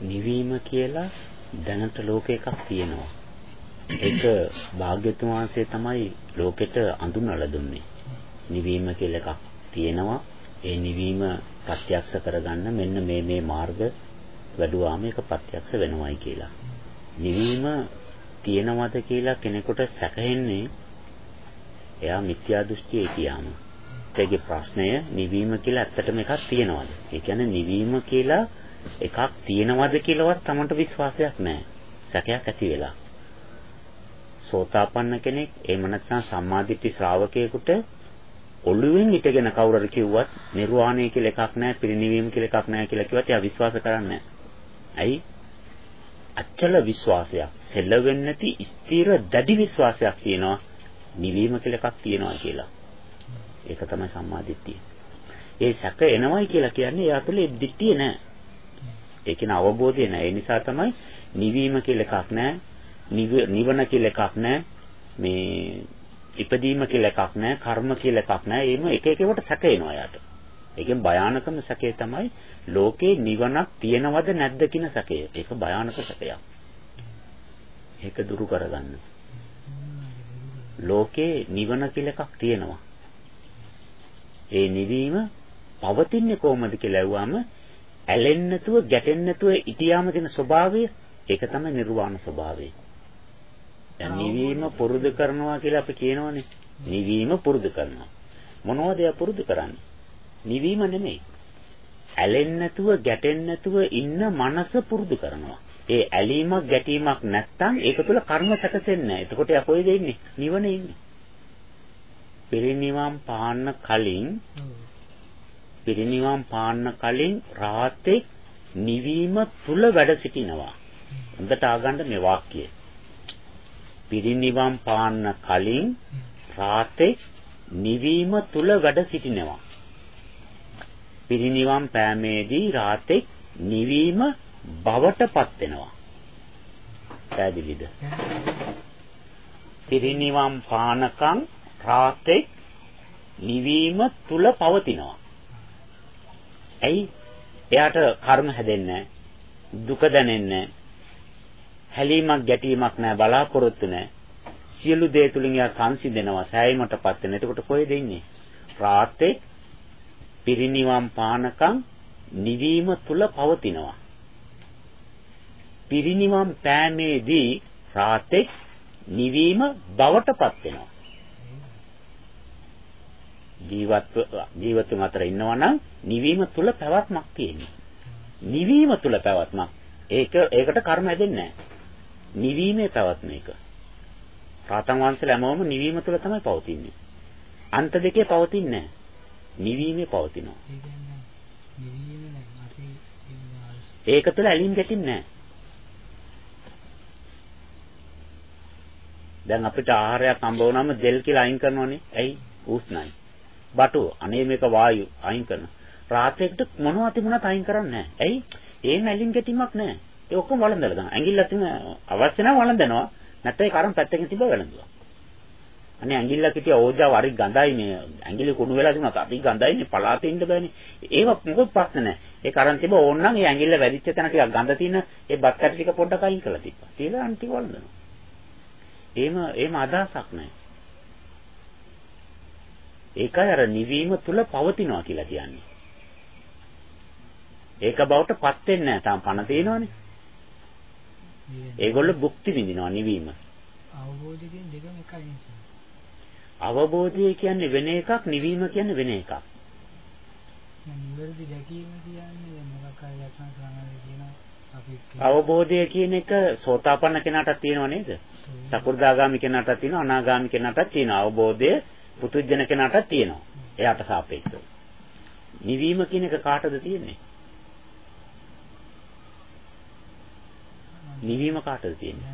නිවීම කියලා දැනට ලෝකයකක් තියෙනවා. ඒක භාග්‍යතුන් වහන්සේ තමයි ලෝකෙට අඳුන්වලා දුන්නේ. නිවීම කියලා එකක් තියෙනවා. ඒ නිවීම ප්‍රත්‍යක්ෂ කරගන්න මෙන්න මේ මේ මාර්ග වැඩුවාම ඒක ප්‍රත්‍යක්ෂ වෙනවයි කියලා. නිවීම තියෙනවද කියලා කෙනෙකුට සැකහෙන්නේ එයා මිත්‍යා දෘෂ්ටියේ කියාම. ඒකේ ප්‍රශ්නය නිවීම කියලා ඇත්තටම එකක් තියෙනවද? ඒ කියන්නේ නිවීම කියලා එකක් තියෙනවද කියලාවත් Tamanට විශ්වාසයක් නැහැ. සැකයක් ඇති වෙලා. සෝතාපන්න කෙනෙක් එහෙම නැත්නම් සම්මාදිට්ඨි ශ්‍රාවකයෙකුට ඔළුවෙන් හිටගෙන කවුරු හරි කිව්වත් නිර්වාණය කියලා එකක් නැහැ, පිරිනිවීම කියලා එකක් නැහැ කියලා කිව්වත් එයා විශ්වාස කරන්නේ ඇයි? අච්චල විශ්වාසයක්, සෙල්ලවෙන්නේ නැති ස්ථිර දැඩි විශ්වාසයක් තියෙනවා නිවීම කියලා එකක් තියෙනවා කියලා. ඒක තමයි සම්මාදිට්ඨිය. ඒ සැක එනවයි කියලා කියන්නේ එයා තුළ දිට්ඨිය නැහැ. ඒ කියන අවබෝධය නැහැ. ඒ නිසා තමයි නිවීම කියලා එකක් නැහැ. නිවන කියලා එකක් නැහැ. මේ ඉපදීම කියලා එකක් නැහැ. කර්ම කියලා එකක් නැහැ. එහෙම එක එක ඒවාට සැක එනවා යාට. ඒකෙන් භයානකම සැකේ තමයි ලෝකේ නිවනක් තියෙනවද නැද්ද කියන සැකය. ඒක භයානක සැකයක්. ඒක දුරු කරගන්න. ලෝකේ නිවන කියලා එකක් තියෙනවා. ඒ නිවීම පවතින්නේ කොහොමද කියලා ඇහුවාම ඇලෙන්නේ නැතුව ගැටෙන්නේ නැතුව ඉතියාම තියෙන ස්වභාවය ඒක තමයි නිර්වාණ ස්වභාවය. දැන් නිවීම පුරුදු කරනවා කියලා අපි කියනවනේ. නිවීම පුරුදු කරනවා. මොනවද එයා පුරුදු කරන්නේ? නිවීම නෙමෙයි. ඇලෙන්නේ නැතුව ගැටෙන්නේ නැතුව ඉන්න මනස පුරුදු කරනවා. ඒ ඇලීමක් ගැටීමක් නැත්තම් ඒක තුළ කර්ම සැකසෙන්නේ නැහැ. එතකොට එයා කොහෙද ඉන්නේ? නිවනේ ඉන්නේ. පිරිනිවන් පාන්න කලින් පිරිනිවන් පාන්න කලින් රාතේ නිවීම තුල වැඩ සිටිනවා. හොඳට ආගන්න මේ වාක්‍යය. පිරිනිවන් පාන්න කලින් රාතේ නිවීම තුල වැඩ සිටිනවා. පිරිනිවන් පෑමේදී රාතේ නිවීම බවටපත් වෙනවා. පැහැදිලිද? පිරිනිවන් පානකම් රාතේ නිවීම තුල පවතිනවා. ඇයි? එයාට කර්ම හැදෙන්නේ දුක දැනෙන්නේ හැලීමක් ගැටීමක් නැහැ බලාපොරොත්තු නැහැ. සියලු දේ තුලින් එයා සංසිඳෙනවා සෑයීමටපත් වෙන. එතකොට කොහෙද ඉන්නේ? රාතේ පිරිනිවන් පානකම් නිවීම තුල පවතිනවා. පිරිනිවන් පෑමේදී රාතේ නිවීම බවටපත් වෙනවා. ජීවත් ජීවිතුන් අතර ඉන්නවා නම් නිවීම තුල පැවැත්මක් තියෙනවා. නිවීම තුල පැවැත්මක්. ඒක ඒකට කර්ම හැදෙන්නේ නැහැ. නිවීමේ පැවැත්ම එක. රාතන් වංශල හැමෝම නිවීම තුල තමයි පවතින්නේ. අන්ත දෙකේ පවතින්නේ නැහැ. නිවීමේ පවතිනවා. ඒක තුල ඇලීම් ගැටින්නේ නැහැ. දැන් අපිට ආහාරයක් හම්බ වුණාම දෙල් කියලා අයින් කරනවනේ. ඇයි? උෂ්ණයි. බටු අනේ මේක වායු අයින් කරන. රාත්‍රියකට මොනවා තිබුණත් අයින් කරන්නේ නැහැ. ඇයි? ඒ නැලින් ගැටීමක් නැහැ. ඒ ඔක්කොම වළඳලා දාන. ඇඟිල්ලත් අවශ්‍ය නම් වළඳනවා. නැත්නම් ඒ කරන් පැත්තකින් තිබ්බ වැළඳුවා. අනේ ඇඟිල්ලක් හිටිය ඕජාව හරි ගඳයි මේ ඇඟිලි කුණු වෙලා තිබුණා. අපි ගඳයිනේ පලාතේ ඉන්න බෑනේ. ඒව මොකක් ප්‍රශ්න නැහැ. ඒ කරන් තිබ්බ ඕන්නම් ඒ ඇඟිල්ල වැඩිච්ච තැන ටිකක් ගඳ තියෙන ඒ බත් කැටි ටික පොඩ්ඩක් අයින් කරලා තිබ්බා. තියලා අන්තිම වළඳනවා. එහෙම එහෙම අදහසක් නැහැ. ඒකයි අර නිවීම තුල පවතිනවා කියලා කියන්නේ. ඒක බවට පත් වෙන්නේ නැහැ. තාම පණ තියෙනවනේ. ඒගොල්ලෝ භුක්ති විඳිනවා නිවීම. අවබෝධය කියන්නේ දෙකම එකයි නේද? අවබෝධය කියන්නේ වෙන එකක්, නිවීම කියන්නේ වෙන එකක්. නිවැරදි දැකීම කියන්නේ මොකක් හරි ලක්ෂණ සාමාන්‍ය කියනවා. අවබෝධය කියන එක සෝතාපන්න කෙනාටත් තියෙනව නේද? සකු르දාගාමි කෙනාටත් තියෙනවා, අනාගාමි කෙනාටත් තියෙනවා. අවබෝධය පුතුජන කෙනාටත් තියෙනවා. එයාට සාපේක්ෂව. නිවීම කියන එක කාටද තියෙන්නේ? නිවීම කාටද තියෙන්නේ?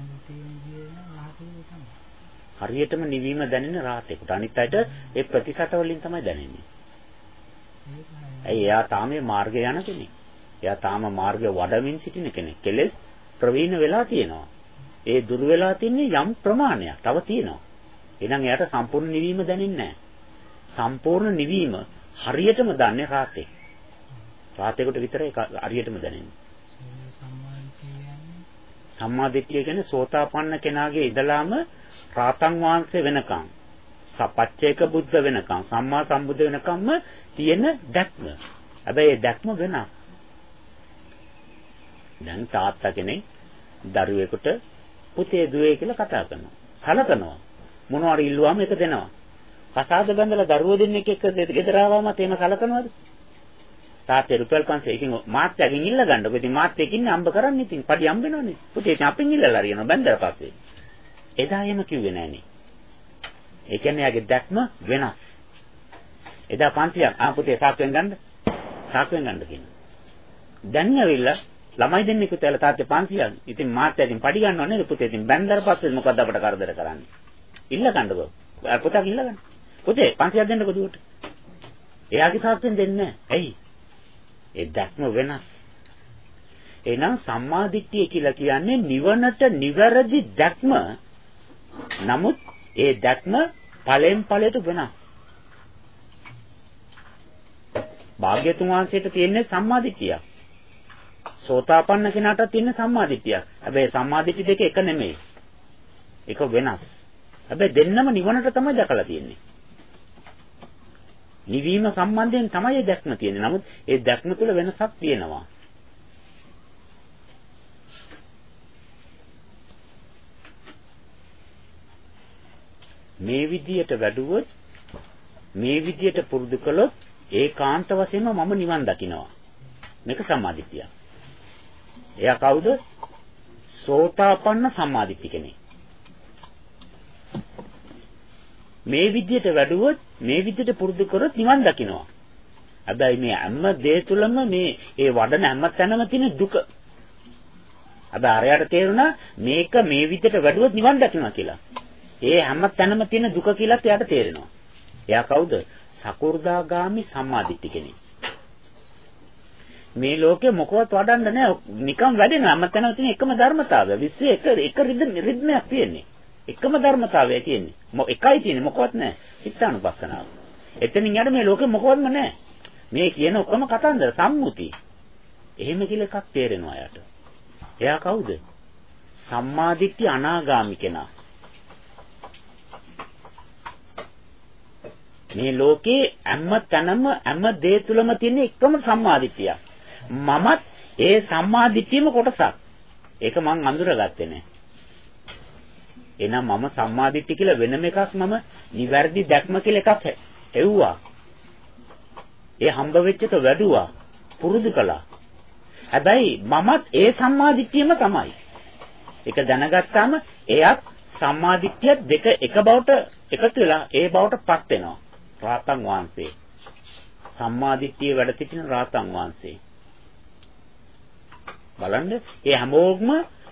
හරියටම නිවීම දැනෙන රාතේකට. අනිත් අයට ඒ ප්‍රතිශත වලින් තමයි දැනෙන්නේ. ඇයි එයා තාම මේ මාර්ගය යන කෙනෙක්. එයා තාම මාර්ගය වඩමින් සිටින කෙනෙක්. කෙලෙස් ප්‍රවීණ වෙලා තියෙනවා. ඒ දුර වෙලා තින්නේ යම් ප්‍රමාණයක්. තව තියෙනවා. එහෙනම් එයාට සම්පූර්ණ නිවීම දැනෙන්නේ නැහැ. සම්පූර්ණ නිවීම හරියටම දන්නේ රාතේ. රාතේකට විතරයි හරියටම දැනෙන්නේ. සම්මාදිට්ඨිය කියන්නේ සෝතාපන්න කෙනාගේ ඉඳලාම රාතන් වහන්සේ වෙනකම් සපච්චේක බුද්ධ වෙනකම් සම්මා සම්බුද්ධ වෙනකම්ම තියෙන දැක්ම. හැබැයි ඒ දැක්ම වෙනස්. දැන් තාත්තා කෙනෙක් දරුවෙකුට පුතේ දුවේ කියලා කතා කරනවා. සලකනවා. මොනවාරි ඉල්ලුවාම ඒක දෙනවා. කසාද බඳලා දරුවෝ දෙන්නෙක් එක්ක ගෙදර ආවම තේම සලකනවද? තාත්තේ රුපියල් 500 ඉතින් මාත්‍යාගෙන් ඉල්ල ගන්නකො. ඉතින් මාත්‍යෙක් ඉන්නේ අම්බ කරන්නේ ඉතින් පඩි අම්බෙනවනේ. පුතේ ඉතින් අපෙන් ඉල්ලලා හරියනවා බැන්දර පස්සේ. එදා එහෙම කිව්වේ නෑනේ. ඒ කියන්නේ යාගේ දැක්ම වෙනස්. එදා 500ක් ආ පුතේ සාක්කුවෙන් ගන්න. සාක්කුවෙන් ගන්න කියනවා. දැන් ඇවිල්ලා ළමයි දෙන්නෙක් උතල තාත්තේ 500ක්. ඉතින් මාත්‍යාගෙන් පඩි ගන්නව නේද පුතේ. ඉතින් බැන්දර පස්සේ මොකද අපට කරදර කරන්නේ? ඉල්ල ගන්නකො. පුතා ඉල්ල ගන්න. පුතේ 500ක් දෙන්නකො දුවට. එයාගේ සාක්කුවෙන් දෙන්නේ නැහැ. ඇයි? ඒ දැක්ම වෙනස්. එහෙනම් සම්මාදිට්ඨිය කියලා කියන්නේ නිවනට නිවැරදි දැක්ම. නමුත් ඒ දැක්ම ඵලෙන් ඵලයට වෙනස්. භාග්‍යතුන් වහන්සේට තියෙන්නේ සම්මාදිට්ඨිය. සෝතාපන්න කෙනාට තියෙන සම්මාදිට්ඨිය. හැබැයි සම්මාදිට්ඨි දෙක එක නෙමෙයි. එක වෙනස්. හැබැයි දෙන්නම නිවනට තමයි දැකලා තියෙන්නේ. නිවීම සම්බන්ධයෙන් තමයි දැක්ම තියෙන්නේ. නමුත් ඒ දැක්ම තුළ වෙනසක් තියෙනවා. මේ විදියට වැඩුවොත් මේ විදියට පුරුදු කළොත් ඒකාන්ත වශයෙන්ම මම නිවන් දකිනවා. මේක සම්මාදිට්ඨිය. එයා කවුද? සෝතාපන්න සම්මාදිට්ඨි කෙනෙක්. මේ විදියට වැඩුවොත් මේ විදියට පුරුදු කරොත් නිවන් දකිනවා. හැබැයි මේ හැම දේ තුළම මේ ඒ වඩන හැම තැනම තියෙන දුක. හැබැයි අරයට තේරුණා මේක මේ විදියට වැඩුවොත් නිවන් දකිනවා කියලා. ඒ හැම තැනම තියෙන දුක කියලාත් එයාට තේරෙනවා. එයා කවුද? සකු르දාගාමි සම්මාදිට්ඨි කෙනෙක්. මේ ලෝකේ මොකවත් වඩන්න නැහැ. නිකම් වැඩෙන හැම තැනම තියෙන එකම ධර්මතාවය. විශ්වයේ එක එක රිද්මයක් තියෙන්නේ. එකම ධර්මතාවය තියෙන්නේ. එකයි තියෙන්නේ මොකවත් නැහැ. චිත්තානුපස්සනාව. එතනින් යට මේ ලෝකෙ මොකවත්ම නැහැ. මේ කියන ඔක්කොම කතන්දර සම්මුති. එහෙම කියලා එකක් තේරෙනවා යාට. එයා කවුද? සම්මාදිට්ඨි අනාගාමි කෙනා. මේ ලෝකේ හැම තැනම හැම දේ තුලම තියෙන එකම සම්මාදිට්ඨිය. මමත් ඒ සම්මාදිට්ඨියම කොටසක්. ඒක මං අඳුරගත්තේ නෑ. එහෙනම් මම සම්මාදිට්ඨිය කියලා වෙනම එකක් මම නිවැරදි දැක්ම කියලා එකක් එව්වා. ඒ හම්බ වෙච්ච එක වැඩුවා. පුරුදු කළා. හැබැයි මමත් ඒ සම්මාදිට්ඨියම තමයි. ඒක දැනගත්තාම එයත් සම්මාදිට්ඨිය දෙක එක බවට එකතු වෙලා ඒ බවට පත් වෙනවා. රාතන් වහන්සේ. සම්මාදිට්ඨිය වැඩ සිටින රාතන් වහන්සේ. බලන්න ඒ හැමෝගම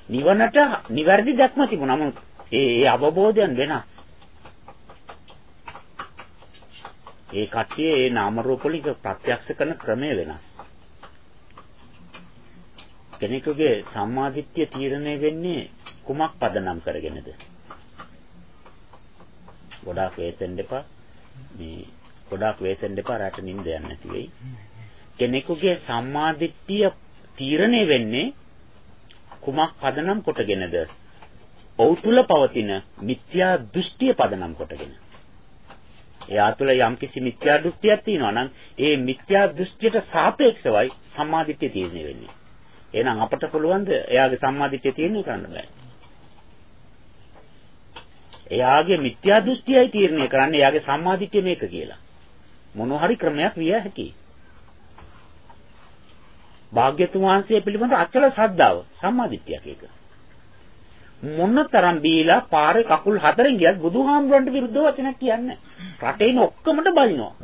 නිවනට නිවැරදි දැක්ම තිබුණා. නමුත් ඒ ඒ අවබෝධයන් වෙනස්. ඒ කට්ටිය ඒ නාම රූප වලින් ප්‍රත්‍යක්ෂ කරන ක්‍රමය වෙනස්. කෙනෙකුගේ සම්මාදිට්ඨිය තීරණය වෙන්නේ කුමක් පදනම් කරගෙනද? ගොඩාක් වේතෙන් දෙපා මේ ගොඩාක් වේතෙන් දෙපා රට නිින්ද යන්නේ නැති වෙයි. කෙනෙකුගේ සම්මාදිට්ඨිය තීරණය වෙන්නේ කුමක් පදනම් කොටගෙනද? ඔහු තුල පවතින මිත්‍යා දෘෂ්ටිය පදනම් කොටගෙන. එයා තුල යම්කිසි මිත්‍යා දෘෂ්ටියක් තියෙනවා නම් ඒ මිත්‍යා දෘෂ්ටියට සාපේක්ෂවයි සම්මාදිට්ඨිය තීරණය වෙන්නේ. එහෙනම් අපට පුළුවන් ද එයාගේ සම්මාදිට්ඨිය තීරණය කරන්න බෑ. එයාගේ මිත්‍යා දෘෂ්ටියයි තීරණය කරන්නේ එයාගේ සම්මාදිට්ඨිය මේක කියලා. මොන හරි ක්‍රමයක් විය හැකියි. භාග්‍යතුන් වහන්සේ පිළිබඳ අචල ශ්‍රද්ධාව සම්මාදිට්ඨියක් ඒක. මොනතරම් බීලා පාරේ කකුල් හතරෙන් ගියත් බුදුහාමුදුරන්ට විරුද්ධව වචනක් කියන්නේ රටේ ඉන්න ඔක්කොමට බලිනවා.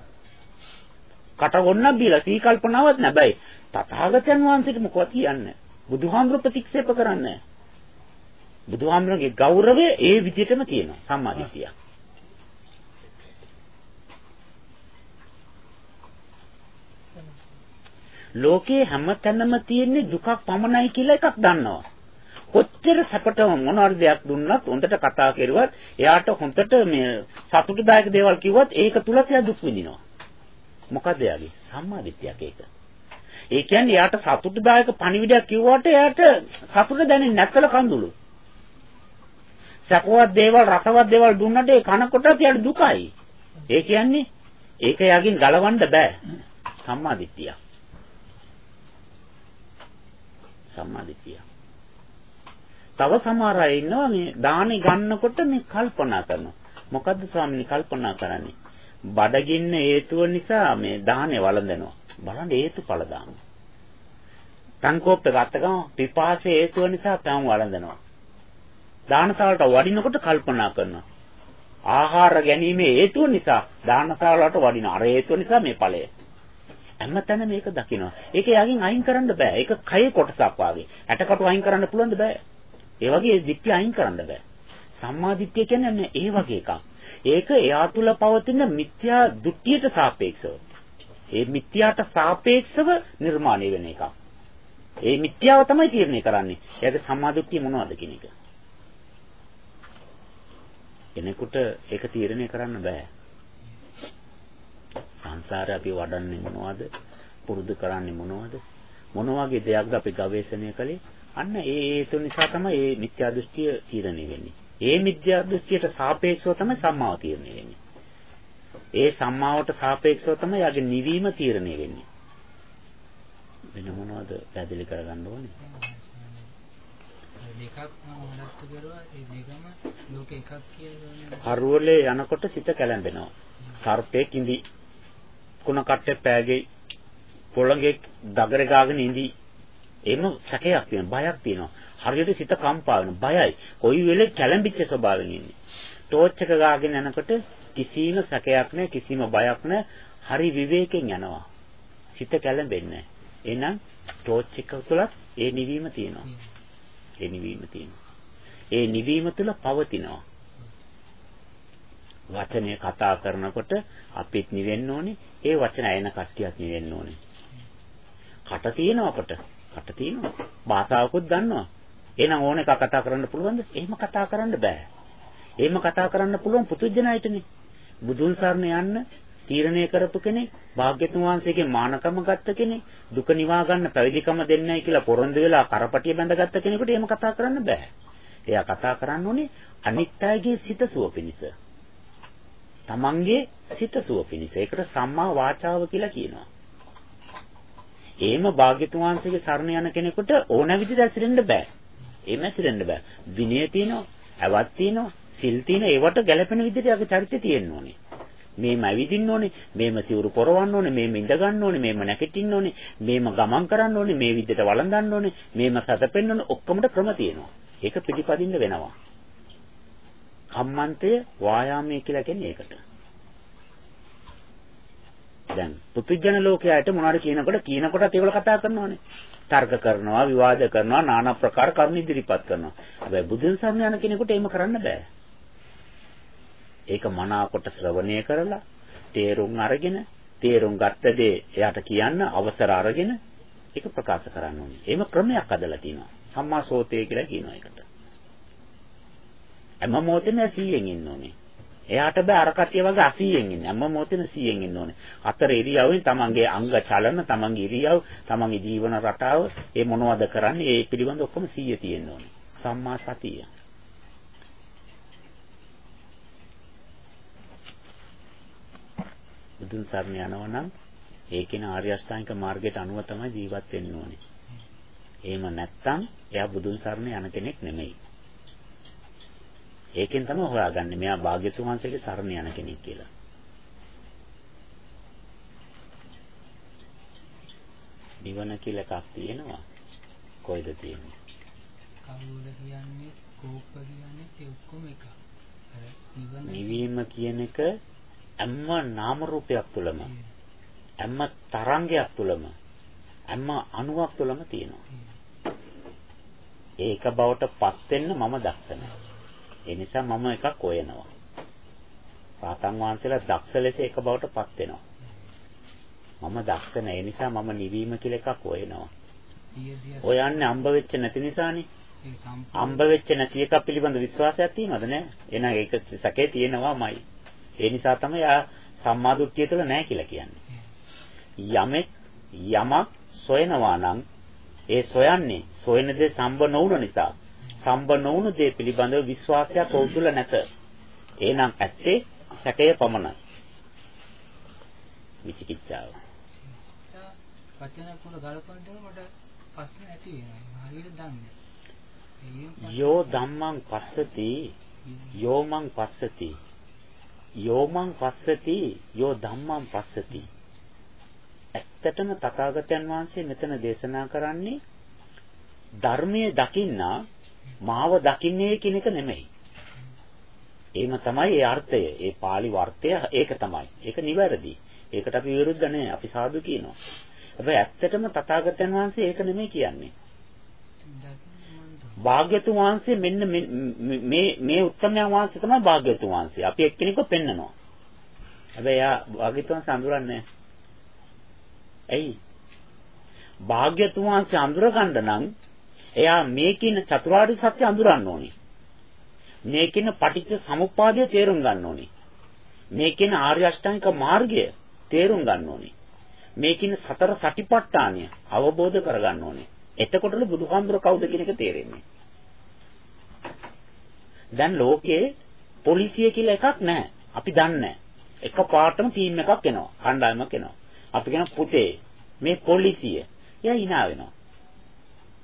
කට ගොන්නක් බීලා සී කල්පනාවක් නැබැයි තථාගතයන් වහන්සේට මොකවත් කියන්නේ බුදුහාමුදුර ප්‍රතික්ෂේප කරන්නේ බුදුහාමුදුරගේ ගෞරවය ඒ විදිහටම තියෙනවා සම්මාදිටිය. ලෝකේ හැමතැනම තියෙන දුකක් පමණයි කියලා එකක් දන්නවා. කොච්චර සැපටම මොනවාරි දෙයක් දුන්නත් හොඳට කතා කරුවත් එයාට හොඳට මේ සතුටුදායක දේවල් කිව්වත් ඒක තුලත් එයා දුක් විඳිනවා. මොකද එයාගේ සම්මාදිට්ඨියක් ඒක. ඒ කියන්නේ එයාට සතුටුදායක පණිවිඩයක් කිව්වට එයාට සතුට දැනෙන්නේ නැත්තල කඳුළු. සැපවත් දේවල් රසවත් දේවල් දුන්නට ඒ කනකොටත් එයාට දුකයි. ඒ කියන්නේ ඒක යකින් ගලවන්න බෑ. සම්මාදිට්ඨිය. සම්මාදිට්ඨිය. තව සමහර අය ඉන්නවා මේ දානි ගන්නකොට මේ කල්පනා කරනවා. මොකද්ද ස්වාමීනි කල්පනා කරන්නේ? බඩගින්න හේතුව නිසා මේ දාහනේ වළඳනවා. බලන්න හේතුඵල දාන. තංකෝප්ප ගත්ත ගමන් පිපාසයේ හේතුව නිසා තම වළඳනවා. දානසාලට වඩිනකොට කල්පනා කරනවා. ආහාර ගැනීමේ හේතුව නිසා දානසාලට වඩින අර හේතුව නිසා මේ ඵලය. හැමතැන මේක දකිනවා. ඒක යකින් අයින් කරන්න බෑ. ඒක කයේ කොටසක් වාගේ. ඇටකටු අයින් කරන්න පුළුවන්ද බෑ. ඒ වගේ දික්ටි අයින් කරන්න බෑ. සම්මා දිට්ඨිය කියන්නේ ඒ වගේ එකක්. ඒක එයා තුල පවතින මිත්‍යා දෘෂ්ටියට සාපේක්ෂව. ඒ මිත්‍යාට සාපේක්ෂව නිර්මාණය වෙන එකක්. ඒ මිත්‍යාව තමයි තීරණය කරන්නේ. ඒක සම්මා දෘෂ්ටිය මොනවද කියන එක. කෙනෙකුට ඒක තීරණය කරන්න බෑ. සංසාරේ අපි වඩන්නේ මොනවද? පුරුදු කරන්නේ මොනවද? මොන වගේ දෙයක්ද අපි ගවේෂණය කළේ? අන්න ඒ හේතු නිසා තමයි මේ මිත්‍යා දෘෂ්ටිය තීරණය වෙන්නේ. ඒ මිත්‍යා දෘෂ්ටියට සාපේක්ෂව තමයි සම්මාව තීරණය වෙන්නේ. ඒ සම්මාවට සාපේක්ෂව තමයි යාගේ නිවීම තීරණය වෙන්නේ. වෙන මොනවද පැහැදිලි කරගන්න ඕනේ? දෙකක් මම හදත්ත කරුවා ඒ දෙකම ලෝක එකක් කියලා හරුවලේ යනකොට සිත කැළඹෙනවා. සර්පේ කිඳි කුණ කට්ටේ පෑගේ පොළඟේ දගර ගාගෙන ඉඳි එම සැකයක් තියෙන බයක් තියෙනවා. හරියට සිත කම්පා වෙන බයයි. කොයි වෙලේ කැළඹිච්ච ස්වභාවයෙන් ඉන්නේ. ටෝච් එක ගාගෙන යනකොට කිසිම සැකයක් නැහැ කිසිම බයක් නැහැ. හරි විවේකයෙන් යනවා. සිත කැළඹෙන්නේ එහෙනම් ටෝච් එක තුළ ඒ නිවීම තියෙනවා. ඒ නිවීම තියෙනවා. ඒ නිවීම තුළ පවතිනවා. වචනය කතා කරනකොට අපිත් නිවෙන්න ඕනේ. ඒ වචන ඇයෙන කට්ටියක් නිවෙන්න ඕනේ. කට තියෙනවා අපට. කට තියෙනවා. භාෂාවකුත් දන්නවා. එහෙනම් ඕන එක කතා කරන්න පුළුවන්ද? එහෙම කතා කරන්න බෑ. එහෙම කතා කරන්න පුළුවන් පුදුජනයිටනේ. බුදුන් සරණ යන්න තීරණය කරපු කෙනෙක්, භාග්‍යතුන් වහන්සේගේ මානකම ගත්ත කෙනෙක්, දුක නිවා ගන්න පැවිදිකම දෙන්නයි කියලා පොරොන්දු වෙලා කරපටිය බැඳගත්ත කෙනෙකුට එහෙම කතා කරන්න බෑ. එයා කතා කරන්න ඕනේ අනිත් අයගේ සිතසුව පිණිස. තමන්ගේ සිතසුව පිණිස. ඒකට සම්මා වාචාව කියලා කියනවා. එහෙම භාග්‍යතුන් වහන්සේගේ සරණ යන කෙනෙකුට ඕන විදිහට ඇසිරෙන්න බෑ. එහෙම ඇසිරෙන්න බෑ. විනය තියෙනවා, ඇවත් තියෙනවා, සිල් තියෙනවා. ඒවට ගැළපෙන විදිහට යගේ චරිතය තියෙන්න ඕනේ. මේම ඇවිදින්න ඕනේ, මේම සිවුරු පොරවන්න ඕනේ, මේම ඉඳ ගන්න ඕනේ, මේම නැගිටින්න ඕනේ, මේම ගමන් කරන්න ඕනේ, මේ විදිහට වළඳන්න ඕනේ, මේම සැතපෙන්න ඕනේ, ඔක්කොමද ක්‍රම තියෙනවා. ඒක පිළිපදින්න වෙනවා. කම්මන්තය වායාමයේ කියලා කියන්නේ ඒකට. දැන් පුදුජන ලෝකයට මොනවාරි කියනකොට කියනකොටත් ඒගොල්ලෝ කතා කරනවානේ. තර්ක කරනවා, විවාද කරනවා, নানা ප්‍රකාර කරුණු ඉදිරිපත් කරනවා. හැබැයි බුදුන් සරණ යන කෙනෙකුට එහෙම කරන්න බෑ. ඒක මනාකොට ශ්‍රවණය කරලා තේරුම් අරගෙන තේරුම් ගත්ත දේ එයාට කියන්න අවසර අරගෙන ඒක ප්‍රකාශ කරන්න ඕනේ. එහෙම ක්‍රමයක් අදලා තියෙනවා. සම්මා සෝතේ කියලා කියනවා ඒකට. හැම මොහොතේම 100න් ඉන්න ඕනේ. එයාට බෑ අර කටිය වගේ 80න් ඉන්න. හැම මොහොතේම 100න් ඉන්න ඕනේ. අතර ඉරියව්වෙන් තමන්ගේ අංග චලන, තමන්ගේ ඉරියව්, තමන්ගේ ජීවන රටාව, ඒ මොනවද කරන්නේ, ඒ පිළිබඳ ඔක්කොම 100 තියෙන්න ඕනේ. සම්මා සතිය. බුදුන් සරණ යනවා නම් ඒකේන ආර්ය අෂ්ටාංගික මාර්ගයට අනුව තමයි ජීවත් වෙන්න ඕනේ. එහෙම නැත්නම් එයා බුදුන් සරණ යන කෙනෙක් නෙමෙයි. ඒකෙන් තමයි හොයාගන්නේ මෙයා භාග්‍යතුන් වහන්සේගේ සරණ යන කෙනෙක් කියලා. නිවන කියලා එකක් තියෙනවා. කොයිද තියෙන්නේ? කවුද කියන්නේ කෝප කියන්නේ ඒ ඔක්කොම එක. නිවීම කියන එක හැම නාම රූපයක් තුළම හැම තරංගයක් තුළම හැම අණුවක් තුළම තියෙනවා. ඒක බවට පත් වෙන්න මම දක්ෂ නැහැ. ඒ නිසා මම එකක් හොයනවා. රාතන් වහන්සේලා දක්ෂ ලෙස එක බවට පත් වෙනවා. මම දක්ෂ නැහැ. ඒ නිසා මම නිවීම කියලා එකක් හොයනවා. හොයන්නේ අම්බ වෙච්ච නැති නිසානේ. අම්බ වෙච්ච නැති එක පිළිබඳ විශ්වාසයක් තියෙනවද නැහැ? එහෙනම් ඒක සැකේ තියෙනවාමයි. ඒ නිසා තමයි ආ සම්මාදුට්ඨිය තුළ නැහැ කියලා කියන්නේ. යමෙක් යමක් සොයනවා නම් ඒ සොයන්නේ සොයන දේ සම්බ නොවුන නිසා සම්බ නොවුණු දේ පිළිබඳව විශ්වාසයක් ඔහු තුල නැත. එහෙනම් ඇත්තේ සැකය පමණයි. විචිකිච්ඡාව. වචන කුල ගලපන්න මට ප්‍රශ්න ඇති වෙනවා. හරියට දන්නේ. යෝ ධම්මං පස්සති යෝමං පස්සති යෝමං පස්සති යෝ ධම්මං පස්සති ඇත්තටම තථාගතයන් වහන්සේ මෙතන දේශනා කරන්නේ ධර්මයේ දකින්නා මාව දකින්නේ කියන එක නෙමෙයි. එහෙම තමයි ඒ අර්ථය. ඒ pāli වර්ථය ඒක තමයි. ඒක නිවැරදි. ඒකට අපි විරුද්ධ නැහැ. අපි සාදු කියනවා. හැබැයි ඇත්තටම තථාගතයන් වහන්සේ ඒක නෙමෙයි කියන්නේ. භාග්‍යතුන් වහන්සේ මෙන්න මේ මේ උත්තමයන් වහන්සේ තමයි භාග්‍යතුන් වහන්සේ. අපි එක්කෙනෙක්ව පෙන්නනවා. හැබැයි යා භාග්‍යතුන් සඳුරන්නේ ඇයි? භාග්‍යතුන් වහන්සේ අඳුර ගන්න නම් එයා මේකින චතුරාර්ය සත්‍ය අඳුරන්න ඕනේ. මේකින පටිච්ච සමුප්පාදය තේරුම් ගන්න ඕනේ. මේකින ආර්ය අෂ්ටාංගික මාර්ගය තේරුම් ගන්න ඕනේ. මේකින සතර සටිපට්ඨානය අවබෝධ කරගන්න ඕනේ. එතකොටලු බුදුහාමුදුර කවුද කියන එක තේරෙන්නේ. දැන් ලෝකේ පොලිසිය කියලා එකක් නැහැ. අපි දන්නේ එක පාටම ටීම් එකක් එනවා. කණ්ඩායමක් එනවා. අපි කියන පුතේ මේ පොලිසිය. එයා hina වෙනවා.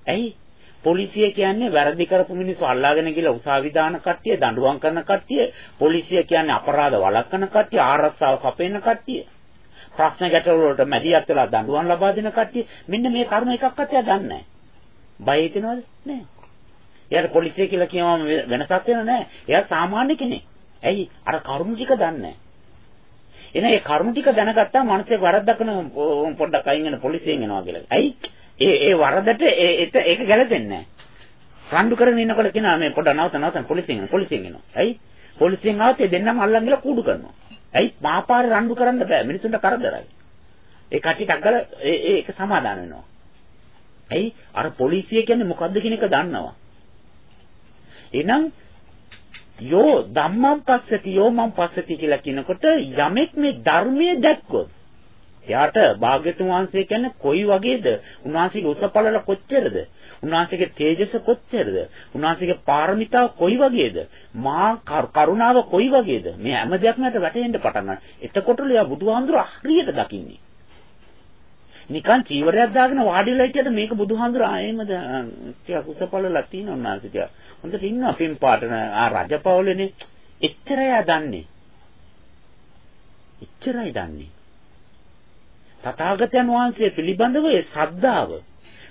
ඇයි? පොලිසිය කියන්නේ වැරදි කරපු මිනිස්සු අල්ලාගෙන ගිහලා උසාවි දාන කට්ටිය, දඬුවම් කරන කට්ටිය. පොලිසිය කියන්නේ අපරාධ වළක්වන කට්ටිය, ආරක්ෂාව කපෙන කට්ටිය. ප්‍රශ්න ගැටළු වලට මැදිහත් වෙලා දඬුවම් ලබා දෙන කට්ටිය මෙන්න මේ කරුණ එකක්වත් එයා දන්නේ නැහැ. බය හිතෙනවද? නැහැ. එයාට පොලිසිය කියලා කියවම වෙනසක් වෙනව නැහැ. එයා සාමාන්‍ය කෙනෙක්. ඇයි? අර කරුණු ටික දන්නේ නැහැ. එන ඒ කරුණු ටික දැනගත්තා මිනිස්සේ වරද්දකන පොඩ්ඩක් අයින් වෙන පොලිසියෙන් එනවා කියලා. ඇයි? ඒ ඒ වරදට ඒක ඒක ගැලපෙන්නේ නැහැ. රණ්ඩු කරගෙන ඉන්නකොට කියනවා මේ පොඩ්ඩක් නවත නවත පොලිසියෙන් එනවා. පොලිසියෙන් එනවා. ඇයි? පොලිසියෙන් ආවත් ඒ දෙන්නම අල්ලන් ගිහලා කූඩු කරනවා. ඇයි මාපාරේ රණ්ඩු කරන්න බෑ මිනිසුන්ට කරදරයි. ඒ කට්ටියට අග්ගල ඒක සමාදාන වෙනවා. ඇයි අර පොලිසිය කියන්නේ මොකද්ද කියන එක දන්නවා. එහෙනම් යෝ ධම්මං පස්සති යෝ මං පස්සති කියලා කියනකොට යමෙක් මේ ධර්මයේ දැක්කොත් එයාට භාග්‍යතුන් වහන්සේ කියන්නේ කොයි වගේද? උන්වහන්සේගේ උසපළල කොච්චරද? උන්වහන්සේගේ තේජස කොච්චරද? උන්වහන්සේගේ පාරමිතාව කොයි වගේද? මා කරුණාව කොයි වගේද? මේ හැම දෙයක්ම යට වැටෙන්න පටන් ගන්නවා. එතකොටලු එයා බුදුහාඳුර හරියට දකින්නේ. නිකන් චීවරයක් දාගෙන වාඩි වෙලා හිටියට මේක බුදුහාඳුර ආයෙමද ටිකක් උසපළලක් තියෙන උන්වහන්සේ ටික. හොඳට ඉන්නවා පින් පාටන ආ රජපෞලනේ. එච්චරයි දන්නේ. එච්චරයි දන්නේ. තථාගතයන් වහන්සේ පිළිබඳව ඒ ශ්‍රද්ධාව,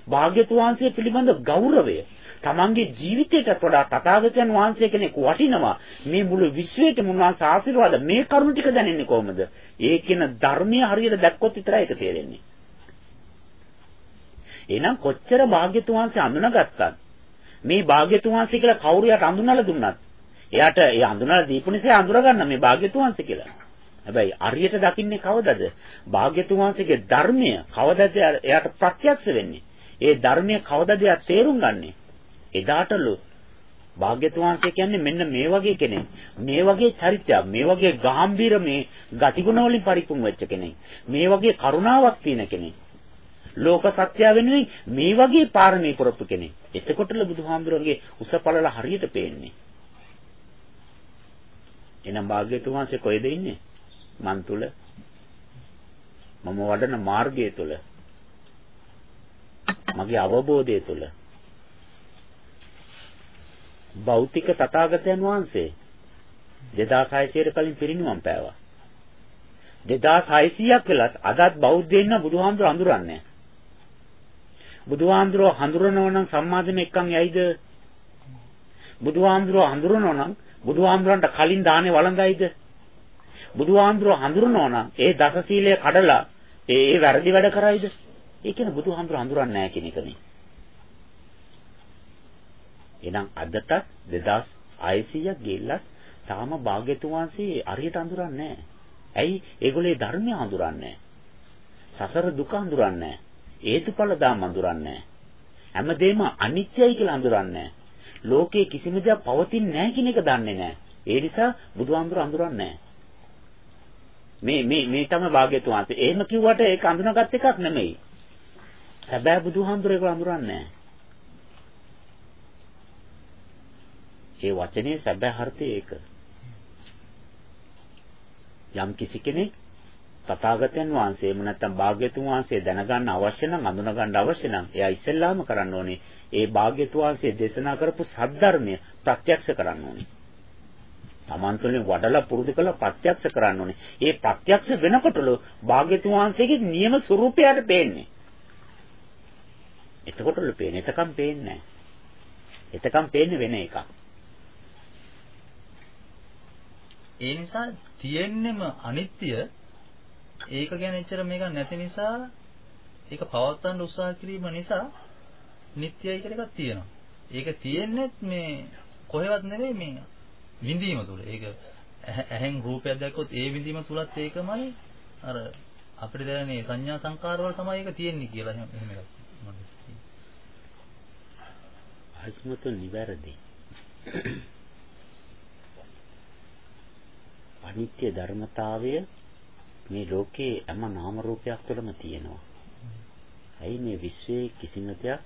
භාග්‍යතුන් වහන්සේ පිළිබඳ ගෞරවය, තමන්ගේ ජීවිතයටත් වඩා තථාගතයන් වහන්සේ කෙනෙක් වටිනවා. මේ මුළු විශ්වයටම උන්වහන්සේ ආශිර්වාද මේ කරුණ ටික දැනෙන්නේ කොහොමද? ඒ කියන ධර්මයේ හරියට දැක්කොත් විතරයි ඒක තේරෙන්නේ. එහෙනම් කොච්චර භාග්‍යතුන් වහන්සේ අඳුනගත්තත් මේ භාග්‍යතුන් වහන්සේ කියලා කවුරු යට අඳුනලා දුන්නත් එයාට ඒ අඳුනලා දීපු නිසා අඳුරගන්න මේ භාග්‍යතුන් වහන්සේ කියලා. හැබැයි අරියට දකින්නේ කවදද? භාග්‍යතුන් වහන්සේගේ ධර්මය කවදද එයාට ප්‍රත්‍යක්ෂ වෙන්නේ? ඒ ධර්මය කවදද එයා තේරුම් ගන්නෙ? එදාටලු භාග්‍යතුන් වහන්සේ කියන්නේ මෙන්න මේ වගේ කෙනෙක්. මේ වගේ චරිතයක්, මේ වගේ ගාම්භීර මේ ගතිගුණ වලින් පරිපූර්ණ වෙච්ච කෙනෙක්. මේ වගේ කරුණාවක් තියෙන කෙනෙක්. ලෝක සත්‍ය වෙනුවෙන් මේ වගේ පාරමී පුරපු කෙනෙක්. එතකොටල බුදුහාමුදුරන්ගේ උසපළල හරියට පේන්නේ. එනම් භාග්‍යතුන් වහන්සේ කොහෙද ඉන්නේ? මන් තුල මම වඩන මාර්ගය තුල මගේ අවබෝධය තුල. භෞතික තථාගතයන් වහන්සේ 2600 කලින් පිරිනිවන් පෑවා. 2600ක් වෙලත් අදත් බෞද්ධයින්න බුදුහාමුදුර අඳුරන්නේ බුදුහාමුදුරෝ හඳුරනව නම් සම්මාදම එක්කන් යයිද? බුදුහාමුදුරෝ හඳුරනව නම් බුදුහාමුදුරන්ට කලින් දානේ වළඳයිද? බුදුහාමුදුරුව හඳුරනවා නම් ඒ දසශීලය කඩලා ඒ ඒ වැරදි වැඩ කරයිද? ඒ කියන්නේ බුදුහාමුදුරුව හඳුරන්නේ නැහැ කියන එකනේ. එහෙනම් අදට 2600ක් ගිල්ලත් තාම භාග්‍යතුන් වහන්සේ අරියට හඳුරන්නේ නැහැ. ඇයි? ඒගොල්ලේ ධර්මය හඳුරන්නේ සසර දුක හඳුරන්නේ හේතුඵල දාම හඳුරන්නේ හැමදේම අනිත්‍යයි කියලා හඳුරන්නේ ලෝකේ කිසිම දෙයක් පවතින්නේ නැහැ කියන එක දන්නේ නැහැ. ඒ නිසා බුදුහාමුදුර හඳුරන්නේ නැහැ. මේ මේ මේ තමයි භාග්‍යතුන් වහන්සේ. එහෙම කිව්වට ඒක අඳුනගත් එකක් නෙමෙයි. සැබෑ බුදුහාමුදුරේක අඳුරන්නේ නැහැ. ඒ වචනේ සැබෑ අර්ථය ඒක. යම් කිසි කෙනෙක් තථාගතයන් වහන්සේම නැත්නම් භාග්‍යතුන් වහන්සේ දැනගන්න අවශ්‍ය නම් අඳුනගන්න අවශ්‍ය නම් එයා ඉස්සෙල්ලාම කරන්න ඕනේ ඒ භාග්‍යතුන් වහන්සේ දේශනා කරපු සද්ධර්මය ප්‍රත්‍යක්ෂ කරන්න ඕනේ. Taman තුළින් වඩලා පුරුදු කළ ප්‍රත්‍යක්ෂ කරන්න ඕනේ. ඒ ප්‍රත්‍යක්ෂ වෙනකොටලු භාග්‍යතුන් වහන්සේගේ නියම ස්වરૂපයට පේන්නේ. එතකොටලු පේන්නේ. එතකම් පේන්නේ නැහැ. එතකම් පේන්නේ වෙන එකක්. ඒ නිසා තියෙන්නෙම අනිත්‍ය ඒක ගැන එච්චර මේක නැති නිසා ඒක පවත්වන්න උත්සාහ කිරීම නිසා නිට්ටයයි කියලා එකක් තියෙනවා. ඒක තියෙන්නේ මේ කොහෙවත් නෙවෙයි මේ විඳීම තුළ. ඒක ඇහෙන් රූපයක් දැක්කොත් ඒ විඳීම තුලත් ඒකමයි අර අපිට දැනෙන සංඥා සංකාර වල තමයි ඒක තියෙන්නේ කියලා එහෙම එහෙම එකක්. අස්මතු නිවැරදි. අනිත්‍ය ධර්මතාවය මේ ලෝකේ හැම නාම රූපයක් තුළම තියෙනවා. ඇයි මේ විශ්වයේ කිසිම දෙයක්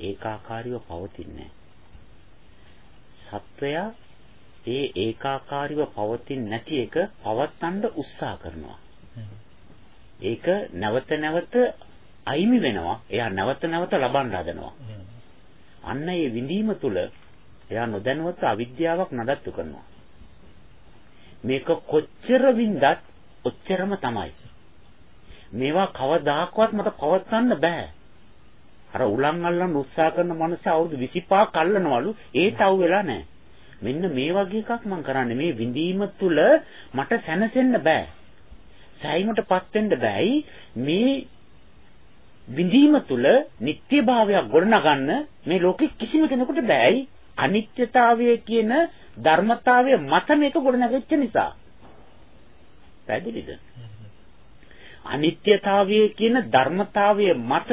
ඒකාකාරීව පවතින්නේ සත්වයා ඒ ඒකාකාරීව පවතින නැති එක පවත්වන්න උත්සාහ කරනවා. ඒක නැවත නැවත අයිමි වෙනවා. එයා නැවත නැවත ලබන්න හදනවා. අන්න ඒ විඳීම තුළ එයා නොදැනුවත් අවිද්‍යාවක් නඩත්තු කරනවා. මේක කොච්චර වින්දත් ඔච්චරම තමයි. මේවා කවදාකවත් මට පවත්වන්න බෑ. අර උලන් අල්ලන්න උත්සාහ කරන මනුස්සය අවුරුදු 25ක් අල්ලනවලු ඒත් අවු වෙලා නැහැ. මෙන්න මේ වගේ එකක් මම කරන්නේ මේ විඳීම තුල මට සැනසෙන්න බෑ. සෑයීමටපත් වෙන්න බෑයි මේ විඳීම තුල නිත්‍යභාවයක් ගොඩනගන්න මේ ලෝකෙ කිසිම කෙනෙකුට බෑයි අනිත්‍යතාවය කියන ධර්මතාවය මත මේක ගොඩනගෙච්ච නිසා. පැහැදිලිද? අනිත්‍යතාවය කියන ධර්මතාවය මත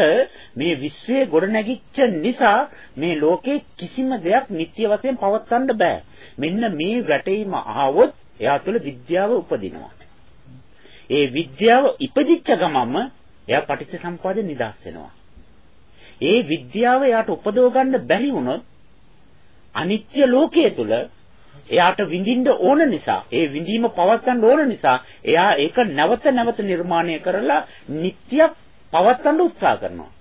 මේ විශ්වයේ ගොඩනැගිච්ච නිසා මේ ලෝකේ කිසිම දෙයක් නිත්‍ය වශයෙන් පවත්වන්න බෑ. මෙන්න මේ වැටීම ආවොත් එයා තුළ විද්‍යාව උපදිනවා. ඒ විද්‍යාව ඉපදිච්ච ගමම එයා පටිච්චසම්පාදේ නිදාස් වෙනවා. ඒ විද්‍යාව එයාට උපදව ගන්න බැරි වුණොත් අනිත්‍ය ලෝකයේ තුල එයාට විඳින්න ඕන නිසා, ඒ විඳීම පවත්වන්න ඕන නිසා, එයා ඒක නැවත නැවත නිර්මාණය කරලා නිට්ටියක් පවත්වන්න උත්සාහ කරනවා.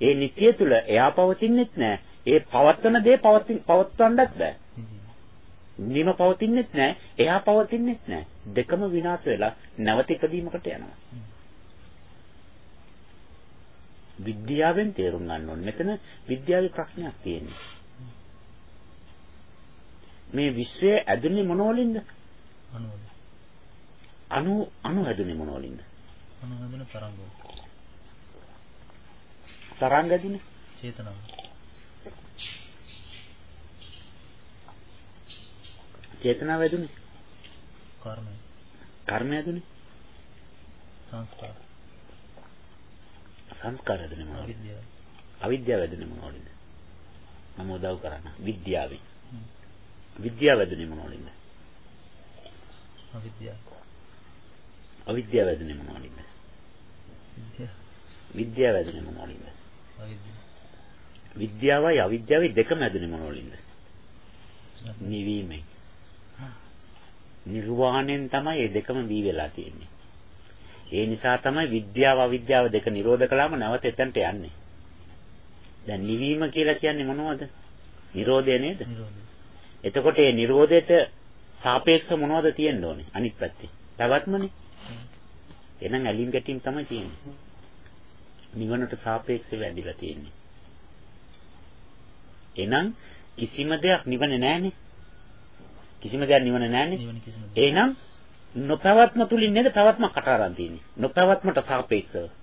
ඒ නිට්ටිය තුල එයා පවතින්නෙත් නැහැ. ඒ පවත්වන දේ පවත්වන්නත් බෑ. නිම පවතින්නෙත් නැහැ. එයා පවතින්නෙත් නැහැ. දෙකම විනාශ වෙලා නැවත ඉදීමකට යනවා. විද්‍යාවෙන් තේරුම් ගන්න ඕනේ. මෙතන විද්‍යාවේ ප්‍රශ්නයක් තියෙනවා. මේ විශ්වය ඇදුනේ මොනවලින්ද? අණුවල. අණු අණු ඇදුනේ මොනවලින්ද? අණු හැදුනේ තරංග. තරංග ඇදුනේ චේතනාව. චේතනාව ඇදුනේ කර්මය. කර්මය ඇදුනේ සංස්කාර. සංස්කාර ඇදුනේ මොනවද? අවිද්‍යාව. අවිද්‍යාව ඇදුනේ මොනවලින්ද? මම උදව් කරන්න. විද්‍යාවෙන්. විද්‍යාව වැදුනේ මොනවලින්ද? අවිද්‍යාව. අවිද්‍යාව වැදුනේ මොනවලින්ද? විද්‍යාව. විද්‍යාව වැදුනේ මොනවලින්ද? අවිද්‍යාව. විද්‍යාවයි අවිද්‍යාවයි දෙකම වැදුනේ මොනවලින්ද? නිවීමෙන්. නිර්වාණයෙන් තමයි මේ දෙකම දී වෙලා තියෙන්නේ. ඒ නිසා තමයි විද්‍යාව අවිද්‍යාව දෙක නිරෝධ කළාම නැවත එතනට යන්නේ. දැන් නිවීම කියලා කියන්නේ මොනවද? නිරෝධය නේද? නිරෝධය. එතකොට මේ Nirodheට සාපේක්ෂ මොනවද තියෙන්න ඕනේ අනිත් පැත්තේ? පැවැත්මනේ. එහෙනම් ඇලින් ගැටීම් තමයි තියෙන්නේ. නිවනට සාපේක්ෂව ඇදිලා තියෙන්නේ. එහෙනම් කිසිම දෙයක් නිවන නෑනේ. කිසිම දෙයක් නිවන නෑනේ. එහෙනම් නොපැවැත්ම තුලින් නේද පැවැත්මක් කටාරන් තියෙන්නේ. නොපැවැත්මට සාපේක්ෂව.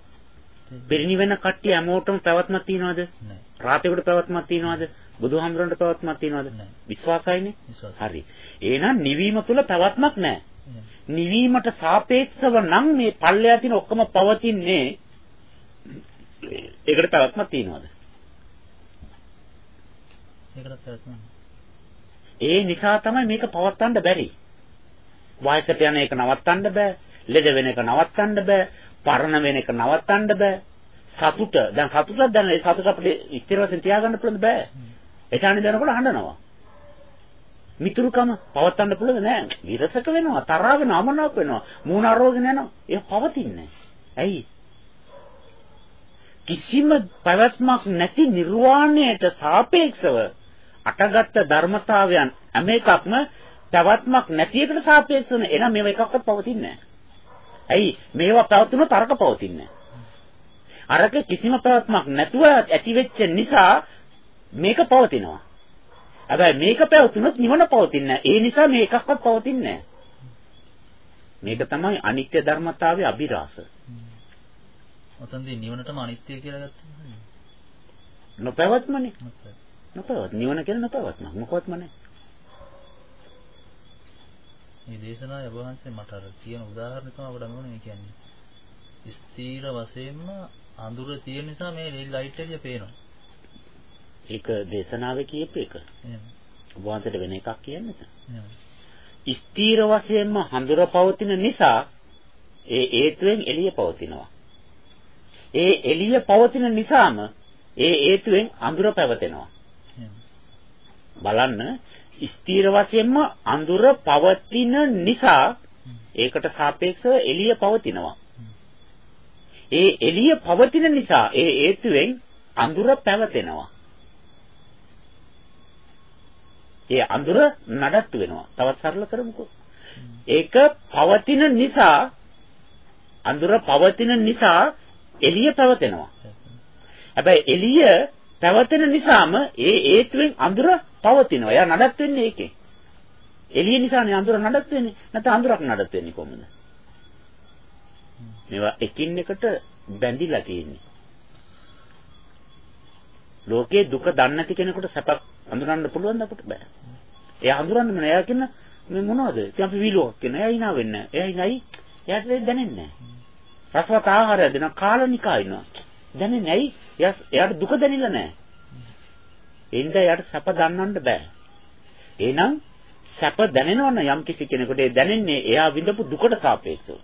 පිරිනිවෙන කට්ටිය හැමෝටම පැවැත්මක් තියනවද? නෑ. රාතේකට පැවැත්මක් තියනවද? බුදුහාමුදුරන්ට පැවැත්මක් තියනවද? විශ්වාසයිනේ. විශ්වාසයි. හරි. එහෙනම් නිවීම තුල පැවැත්මක් නැහැ. නිවීමට සාපේක්ෂව නම් මේ පල්ලෙයා තියෙන ඔක්කොම පවතින්නේ ඒකට පැවැත්මක් තියනවද? ඒකටත් පැවැත්ම නෑ. ඒ නිසා තමයි මේක පවත්වන්න බැරි. වයසට යන එක නවත්තන්න බෑ. ලෙඩ වෙන එක නවත්තන්න බෑ. පරණ වෙන එක නවත්තන්න බෑ. සතුට දැන් සතුටක් දැන ඒ සතුට අපිට ස්ථිර වශයෙන් තියාගන්න පුළුවන් බෑ. එතන දැනකොට හඬනවා. මිතුරුකම පවත්වන්න පුළුවන් නෑ. විරසක වෙනවා, තරහ වෙනවා, අමනාප වෙනවා, මූණ අරෝගෙන යනවා. ඒක පවතින්නේ ඇයි? කිසිම පැවැත්මක් නැති නිර්වාණයට සාපේක්ෂව අටගත්ත ධර්මතාවයන් හැම එකක්ම පැවැත්මක් නැති එකට සාපේක්ෂව නේ. එහෙනම් මේවා එකක්වත් පවතින්නේ නැහැ. ඇයි? මේවා පැවතුනොත් අරක පවතින්නේ අරක කිසිම පැවැත්මක් නැතුව ඇති වෙච්ච නිසා මේක පවතිනවා. හැබැයි මේක පැවතුනොත් නිවන පවතින්නේ ඒ නිසා මේ එකක්වත් පවතින්නේ මේක තමයි අනිත්‍ය ධර්මතාවයේ අභිරහස. ඔතනදී නිවනටම අනිත්‍ය කියලා ගත්තා. නොපැවැත්මනේ. නොපැවැත්. නිවන කියලා නොපැවැත්මක්. මොකවත්ම නැහැ. මේ දේශනාවේ ඔබ වහන්සේ මට අර කියන උදාහරණ තමයි අපිට මොනේ කියන්නේ. ස්ථීර වශයෙන්ම අඳුර තියෙන නිසා මේ ලයිට් එළිය පේනවා. ඒක දේශනාවේ කියපු එක. එහෙම. ඔබ වහන්සේට වෙන එකක් කියන්නද? ස්ථීර වශයෙන්ම හඳුර පවතින නිසා ඒ හේතුවෙන් එළිය පවතිනවා. ඒ එළිය පවතින නිසාම ඒ හේතුවෙන් අඳුර පැවතෙනවා. බලන්න ස්ථීර වශයෙන්ම අඳුර පවතින නිසා ඒකට සාපේක්ෂව එළිය පවතිනවා. ඒ එළිය පවතින නිසා ඒ හේතුවෙන් අඳුර පැවතෙනවා. ඒ අඳුර නඩත්තු වෙනවා. තවත් සරල කරමුකෝ. ඒක පවතින නිසා අඳුර පවතින නිසා එළිය පැවතෙනවා. හැබැයි එළිය පැවතෙන නිසාම ඒ හේතුවෙන් අඳුර පවතිනවා. එයා නඩත් වෙන්නේ ඒකේ. එළිය නිසානේ අඳුර නඩත් වෙන්නේ. නැත්නම් අඳුරක් නඩත් වෙන්නේ කොහොමද? මේවා එකින් එකට බැඳිලා තියෙන්නේ. ලෝකේ දුක දන්නේ නැති කෙනෙකුට සැපක් අඳුරන්න පුළුවන්ද අපිට බෑ. එයා අඳුරන්නේ මොන එයා කියන මේ මොනවද? ඉතින් අපි විලෝක කියන. එයා hina වෙන්නේ නැහැ. එයා hinai එයාට දැනෙන්නේ නැහැ. රසවත් ආහාරය දෙන කාලනිකා ඉන්නවා. දැනෙන්නේ ඇයි? එයාට දුක දැනෙලා නැහැ. ඒ නිසා එයාට සැප දන්නන්න බෑ. එහෙනම් සැප දැනෙනවනම් යම් කිසි කෙනෙකුට ඒ දැනෙන්නේ එයා විඳපු දුකට සාපේක්ෂව.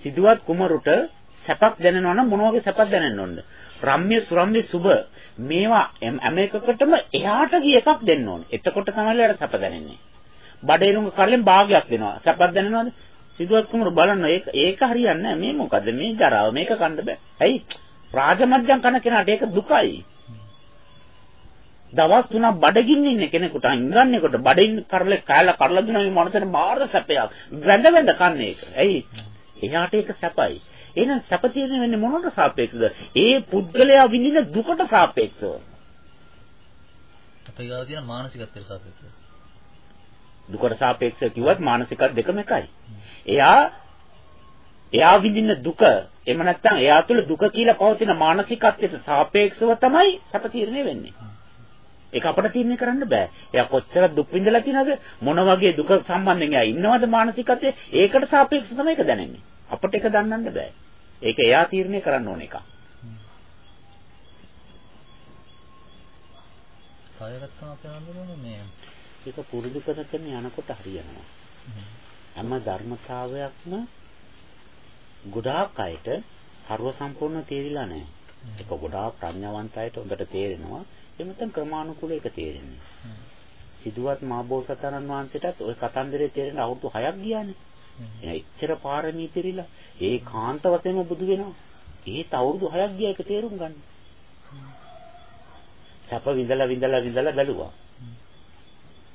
සිදුවත් කුමරුට සැපක් දැනෙනවා නම් මොන වගේ සැපක් දැනෙන්න ඕනද? රම්ම්‍ය සුරම්ම්‍ය සුබ මේවා හැම එකකටම එහාට ගිය එකක් දෙන්න ඕනේ. එතකොට තමයි එයාට සැප දැනෙන්නේ. බඩේරුංග කරලෙන් භාගයක් දෙනවා. සැපක් දැනෙනවද? සිදුවත් කුමරු බලන්න ඒක ඒක හරියන්නේ නැහැ. මේ මොකද්ද? මේ ජරාව මේක කන්න බෑ. ඇයි? රාජමද්යම් කන කෙනාට ඒක දුකයි. දවස් තුනක් බඩගින්න ඉන්න කෙනෙකුට ඉංගන්නේකට බඩින් කරලේ කෑලා කරලා දුනා මේ මොනතර මාර සැපයක්. වැඳ වැඳ කන්නේ ඒක. ඇයි? එයාට ඒක සැපයි. එහෙනම් සැප තියෙන වෙන්නේ මොනකට සාපේක්ෂද? ඒ පුද්ගලයා විඳින දුකට සාපේක්ෂව. අපේ ගාව තියෙන මානසිකත්වයට සාපේක්ෂව. දුකට සාපේක්ෂව කිව්වත් මානසිකත් දෙකම එකයි. එයා එයා විඳින දුක එහෙම නැත්නම් එයා තුළ දුක කියලා පවතින මානසිකත්වයට සාපේක්ෂව තමයි සැප තීරණය වෙන්නේ. ඒක අපිට තීරණය කරන්න බෑ. එයා කොච්චර දුක් විඳලා තියෙනවද මොන වගේ දුක සම්බන්ධයෙන් එයා ඉන්නවද මානසිකත්වයේ ඒකට සාපේක්ෂව තමයි ඒක දැනෙන්නේ. අපිට ඒක දන්නන්න බෑ. ඒක එයා තීරණය කරන්න ඕන එකක්. කායගතම අපේ හඳුනන්නේ මේ ඒක පුරුදු කරගෙන යනකොට හරියනවා. හැම ධර්මතාවයක්ම ගොඩාක් අයට ਸਰව සම්පූර්ණ තේරිලා නැහැ. ඒක ගොඩාක් ප්‍රඥාවන්ත අයට හොඳට තේරෙනවා. එහෙම නැත්නම් ක්‍රමානුකූලව ඒක තේරෙන්නේ. සිදුවත් මාබෝසතරන් වහන්සේටත් ওই කතන්දරේ තේරෙන අවුරුදු 6ක් ගියානේ. එච්චර පාරමී පිරීලා ඒ කාන්ත වශයෙන්ම බුදු වෙනවා. ඒත් අවුරුදු 6ක් ගියා ඒක තේරුම් ගන්න. සැප විඳලා විඳලා විඳලා බැලුවා.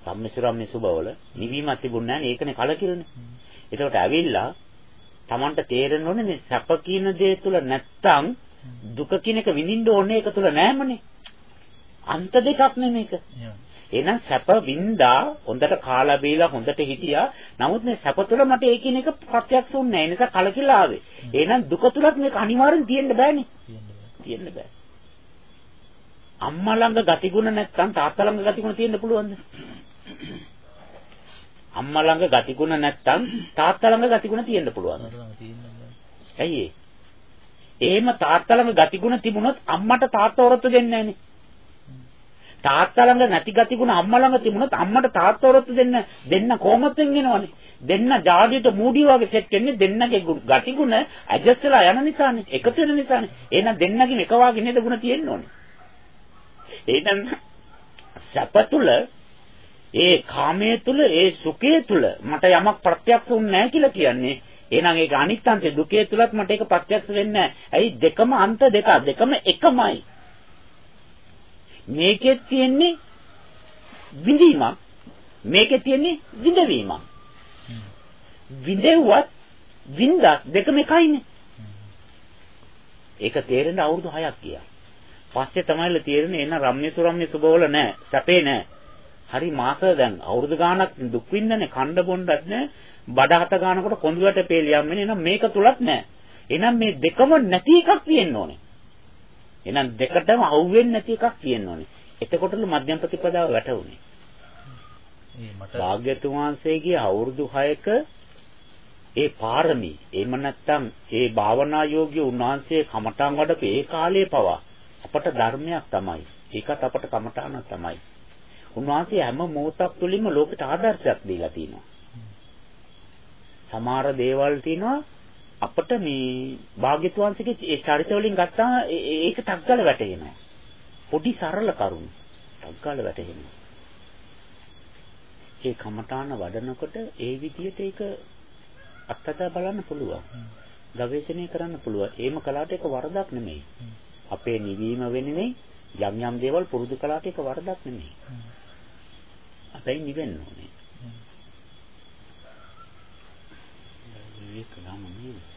සම්මිශ්‍රම්මේ සුබවල නිවීමක් තිබුණේ නැහැ ඒකනේ කලකිරුනේ. එතකොට ඇවිල්ලා Tamanට තේරෙන්න ඕනේ මේ සැප කියන දේ තුල නැත්තම් දුක කියන එක විඳින්න ඕනේ ඒක තුල නැහැමනේ. අන්ත දෙකක් නෙමේක. එහෙනම් සැප වින්දා හොඳට කාලා බීලා හොඳට හිටියා. නමුත් මේ සැප තුළ මට ඒ කියන එක ප්‍රත්‍යක්ෂ වුන්නේ නැහැ. ඒ නිසා කලකිරලා ආවේ. එහෙනම් දුක තුලත් මේක අනිවාර්යෙන් තියෙන්න බෑනේ. තියෙන්න බෑ. අම්මා ළඟ ගතිගුණ නැත්නම් තාත්තා ළඟ ගතිගුණ තියෙන්න පුළුවන්ද? අම්මා ළඟ ගතිගුණ නැත්නම් තාත්තා ළඟ ගතිගුණ තියෙන්න පුළුවන්. ඇයි ඒ? එහෙම තාත්තා ළඟ ගතිගුණ තිබුණොත් අම්මට තාත්තා වරොත්තු දෙන්නේ නැහනේ. තාත්තා ළඟ නැති ගතිගුණ අම්මා ළඟ තිබුණොත් අම්මට තාත්තා වරොත්තු දෙන්න දෙන්න කොහොමද වෙනවනේ. දෙන්න ජාඩියට මූඩි වගේ සෙට් වෙන්නේ දෙන්නගේ ගතිගුණ ඇඩ්ජස්ට් වෙලා යන නිසානේ. එකතු වෙන නිසානේ. එහෙනම් දෙන්නගෙම එක වාගේ නේද ගුණ තියෙන්න ඕනේ. එහෙනම් සැප තුල ඒ කාමයේ තුල ඒ සුඛයේ තුල මට යමක් ප්‍රත්‍යක්ෂ වුන්නේ නැහැ කියලා කියන්නේ එහෙනම් ඒක අනිත්‍යන්තේ දුකේ තුලත් මට ඒක ප්‍රත්‍යක්ෂ වෙන්නේ නැහැ. ඇයි දෙකම අන්ත දෙක දෙකම එකමයි. මේකෙත් තියෙන්නේ විඳීමක් මේකේ තියෙන්නේ විඳවීමක්. විඳෙව්වත් විඳක් දෙකම එකයිනේ. ඒක තේරෙන්න අවුරුදු 6ක් ගියා. පස්සේ තමයිල තේරෙන්නේ එන රම්ම්‍ය සුරම්ම්‍ය සුබවල නැහැ. සැපේ නැහැ. හරි මාස දැන් අවුරුදු ගාණක් දුක් විඳන්නේ කණ්ඩ බොණ්ඩත් නැහැ. බඩ හත ගන්නකොට කොඳුලට පේලියම් වෙන්නේ. එහෙනම් මේක තුලත් නැහැ. එහෙනම් මේ දෙකම නැති එකක් තියෙන්න ඕනේ. එහෙනම් දෙකටම අහුවෙන්නේ නැති එකක් තියෙන්න ඕනේ. එතකොටලු මධ්‍යම ප්‍රතිපදාව වැටුනේ. මට භාග්‍යතුන් වහන්සේගේ අවුරුදු 6ක ඒ පාරමී එහෙම නැත්නම් ඒ භාවනා යෝගී උන්වහන්සේ කමඨාන් වඩපු ඒ කාලයේ පවා අපට ධර්මයක් තමයි. ඒකත් අපට කමඨානක් තමයි. උන්වහන්සේ හැම මොහොතක් තුළින්ම ලෝකෙට ආදර්ශයක් දීලා තිනවා. සමහර දේවල් තියෙනවා අපිට මේ භාග්‍යතුන්සේගේ ඒ චරිත වලින් ගත්තාම ඒක ටක්ගල වැටෙනවා. පොඩි සරල කරුණු ටක්ගල වැටෙනවා. ඒ කමඨාන වඩනකොට ඒ විදිහට ඒක අත්දැක බලන්න පුළුවන්. ගවේෂණය කරන්න පුළුවන්. එහෙම කළාට ඒක වරදක් නෙමෙයි. අපේ නිවීම වෙන්නේ යම් යම් දේවල් පුරුදු කළාට ඒක වරදක් නෙමෙයි. අපේ නිවෙන්න ඕනේ. ඒක නම් නෙමෙයි.